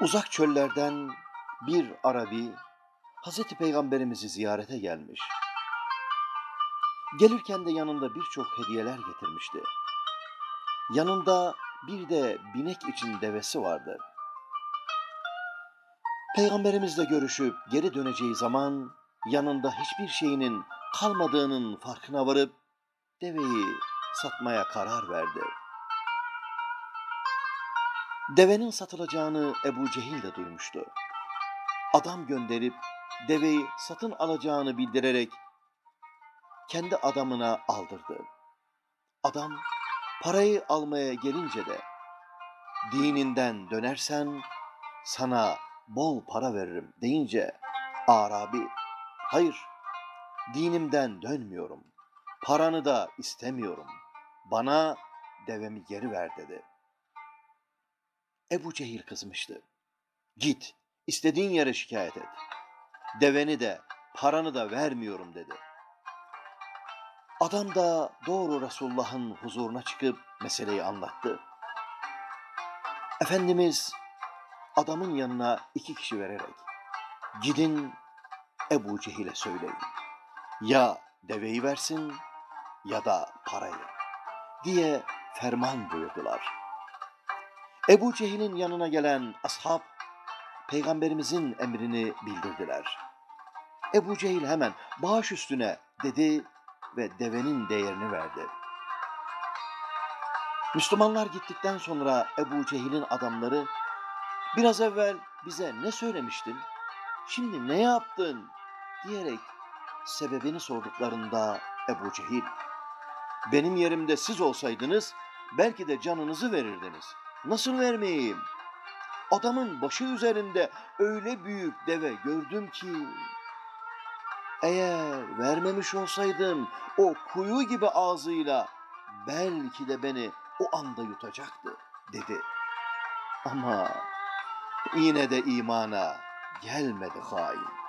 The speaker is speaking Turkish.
Uzak çöllerden bir Arabi Hazreti Peygamberimizi ziyarete gelmiş. Gelirken de yanında birçok hediyeler getirmişti. Yanında bir de binek için devesi vardı. Peygamberimizle görüşüp geri döneceği zaman yanında hiçbir şeyinin kalmadığının farkına varıp deveyi satmaya karar verdi. Devenin satılacağını Ebu Cehil de duymuştu. Adam gönderip deveyi satın alacağını bildirerek kendi adamına aldırdı. Adam parayı almaya gelince de dininden dönersen sana bol para veririm deyince Arabi hayır dinimden dönmüyorum paranı da istemiyorum bana devemi geri ver dedi. Ebu Cehil kızmıştı. Git istediğin yere şikayet et. Deveni de paranı da vermiyorum dedi. Adam da doğru Resulullah'ın huzuruna çıkıp meseleyi anlattı. Efendimiz adamın yanına iki kişi vererek gidin Ebu Cehil'e söyleyin. Ya deveyi versin ya da parayı diye ferman buyurdular. Ebu Cehil'in yanına gelen ashab peygamberimizin emrini bildirdiler. Ebu Cehil hemen bağış üstüne dedi ve devenin değerini verdi. Müslümanlar gittikten sonra Ebu Cehil'in adamları biraz evvel bize ne söylemiştin, şimdi ne yaptın diyerek sebebini sorduklarında Ebu Cehil, benim yerimde siz olsaydınız belki de canınızı verirdiniz. Nasıl vermeyeyim? Adamın başı üzerinde öyle büyük deve gördüm ki eğer vermemiş olsaydım o kuyu gibi ağzıyla belki de beni o anda yutacaktı dedi. Ama yine de imana gelmedi hain.